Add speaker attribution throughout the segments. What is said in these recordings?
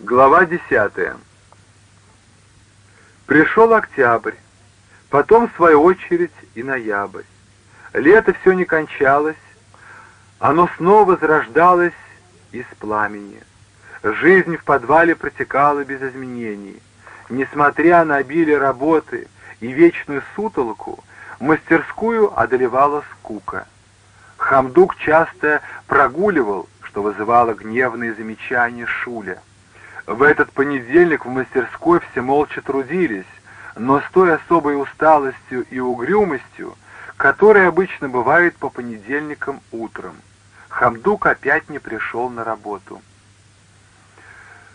Speaker 1: Глава десятая. Пришел октябрь, потом, в свою очередь, и ноябрь. Лето все не кончалось, оно снова возрождалось из пламени. Жизнь в подвале протекала без изменений. Несмотря на обилие работы и вечную сутолоку, мастерскую одолевала скука. Хамдук часто прогуливал, что вызывало гневные замечания Шуля. В этот понедельник в мастерской все молча трудились, но с той особой усталостью и угрюмостью, которая обычно бывает по понедельникам утром. Хамдук опять не пришел на работу.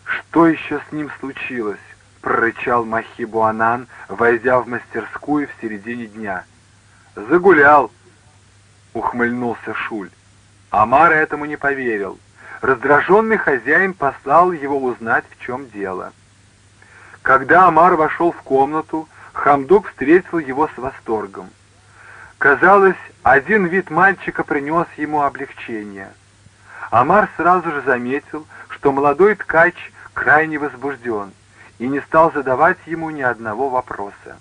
Speaker 1: «Что еще с ним случилось?» — прорычал Махибуанан, войдя в мастерскую в середине дня. «Загулял!» — ухмыльнулся Шуль. Амар этому не поверил. Раздраженный хозяин послал его узнать, в чем дело. Когда Амар вошел в комнату, Хамдук встретил его с восторгом. Казалось, один вид мальчика принес ему облегчение. Амар сразу же заметил, что молодой ткач крайне возбужден, и не стал задавать ему ни одного вопроса.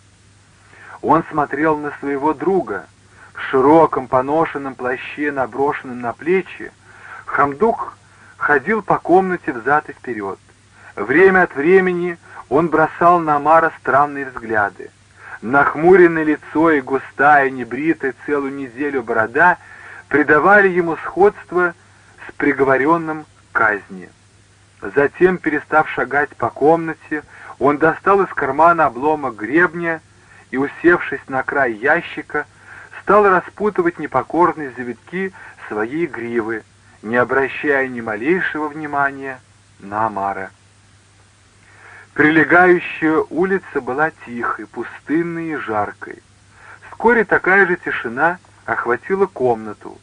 Speaker 1: Он смотрел на своего друга. В широком поношенном плаще, наброшенном на плечи, Хамдук ходил по комнате взад и вперед. Время от времени он бросал на Амара странные взгляды. Нахмуренное лицо и густая, небритая целую неделю борода придавали ему сходство с приговоренным к казни. Затем, перестав шагать по комнате, он достал из кармана обломок гребня и, усевшись на край ящика, стал распутывать непокорные завитки своей гривы, не обращая ни малейшего внимания на Амара. Прилегающая улица была тихой, пустынной и жаркой. Вскоре такая же тишина охватила комнату.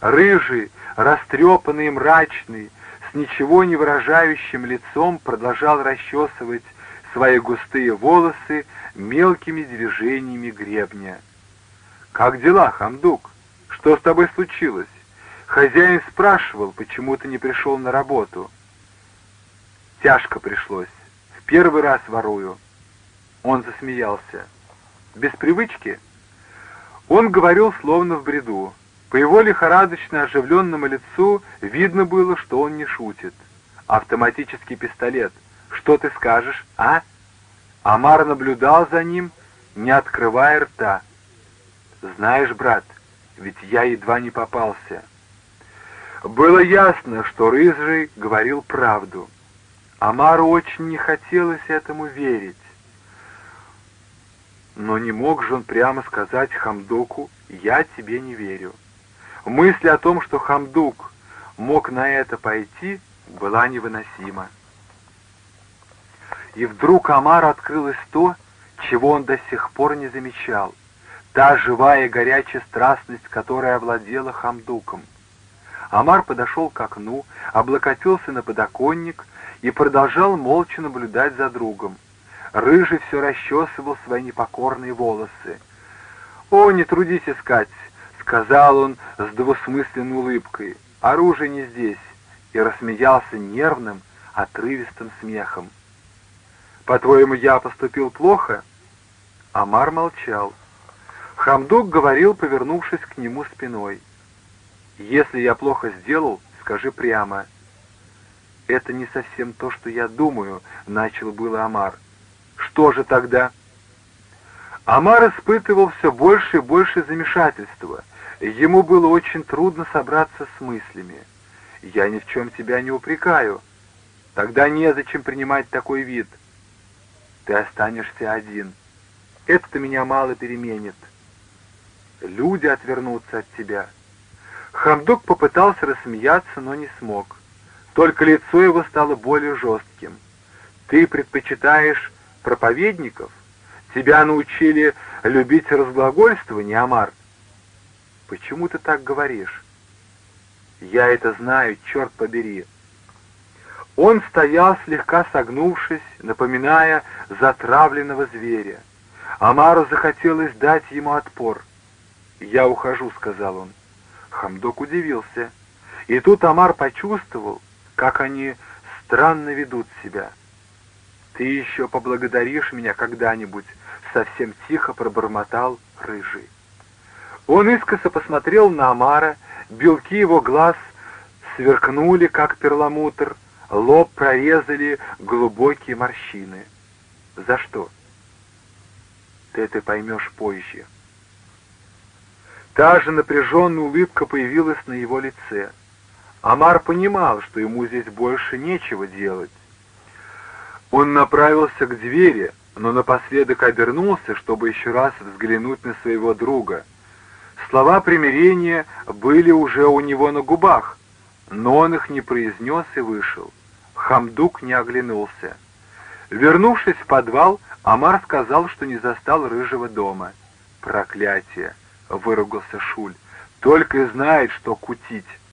Speaker 1: Рыжий, растрепанный мрачный, с ничего не выражающим лицом продолжал расчесывать свои густые волосы мелкими движениями гребня. «Как дела, Хамдук? Что с тобой случилось?» Хозяин спрашивал, почему ты не пришел на работу. Тяжко пришлось. В первый раз ворую. Он засмеялся. Без привычки? Он говорил словно в бреду. По его лихорадочно оживленному лицу видно было, что он не шутит. Автоматический пистолет. Что ты скажешь, а? Амар наблюдал за ним, не открывая рта. Знаешь, брат, ведь я едва не попался. Было ясно, что Рыжий говорил правду. Амару очень не хотелось этому верить. Но не мог же он прямо сказать Хамдуку «Я тебе не верю». Мысль о том, что Хамдук мог на это пойти, была невыносима. И вдруг Амару открылось то, чего он до сих пор не замечал. Та живая горячая страстность, которая овладела Хамдуком. Амар подошел к окну, облокотился на подоконник и продолжал молча наблюдать за другом. Рыжий все расчесывал свои непокорные волосы. «О, не трудись искать!» — сказал он с двусмысленной улыбкой. «Оружие не здесь!» и рассмеялся нервным, отрывистым смехом. «По-твоему, я поступил плохо?» Амар молчал. Хамдук говорил, повернувшись к нему спиной. Если я плохо сделал, скажи прямо. Это не совсем то, что я думаю, начал было Амар. Что же тогда? Амар испытывал все больше и больше замешательства. Ему было очень трудно собраться с мыслями. «Я ни в чем тебя не упрекаю. Тогда незачем принимать такой вид. Ты останешься один. Это-то меня мало переменит. Люди отвернутся от тебя». Хамдук попытался рассмеяться, но не смог. Только лицо его стало более жестким. «Ты предпочитаешь проповедников? Тебя научили любить разглагольствование, Амар?» «Почему ты так говоришь?» «Я это знаю, черт побери!» Он стоял, слегка согнувшись, напоминая затравленного зверя. Амару захотелось дать ему отпор. «Я ухожу», — сказал он. Хамдок удивился. И тут Амар почувствовал, как они странно ведут себя. Ты еще поблагодаришь меня когда-нибудь, совсем тихо пробормотал рыжий. Он искоса посмотрел на Амара, белки его глаз сверкнули, как перламутр, лоб прорезали глубокие морщины. За что? Ты это поймешь позже. Та же напряженная улыбка появилась на его лице. Амар понимал, что ему здесь больше нечего делать. Он направился к двери, но напоследок обернулся, чтобы еще раз взглянуть на своего друга. Слова примирения были уже у него на губах, но он их не произнес и вышел. Хамдук не оглянулся. Вернувшись в подвал, Амар сказал, что не застал рыжего дома. «Проклятие!» — выругался Шуль. «Только и знает, что кутить».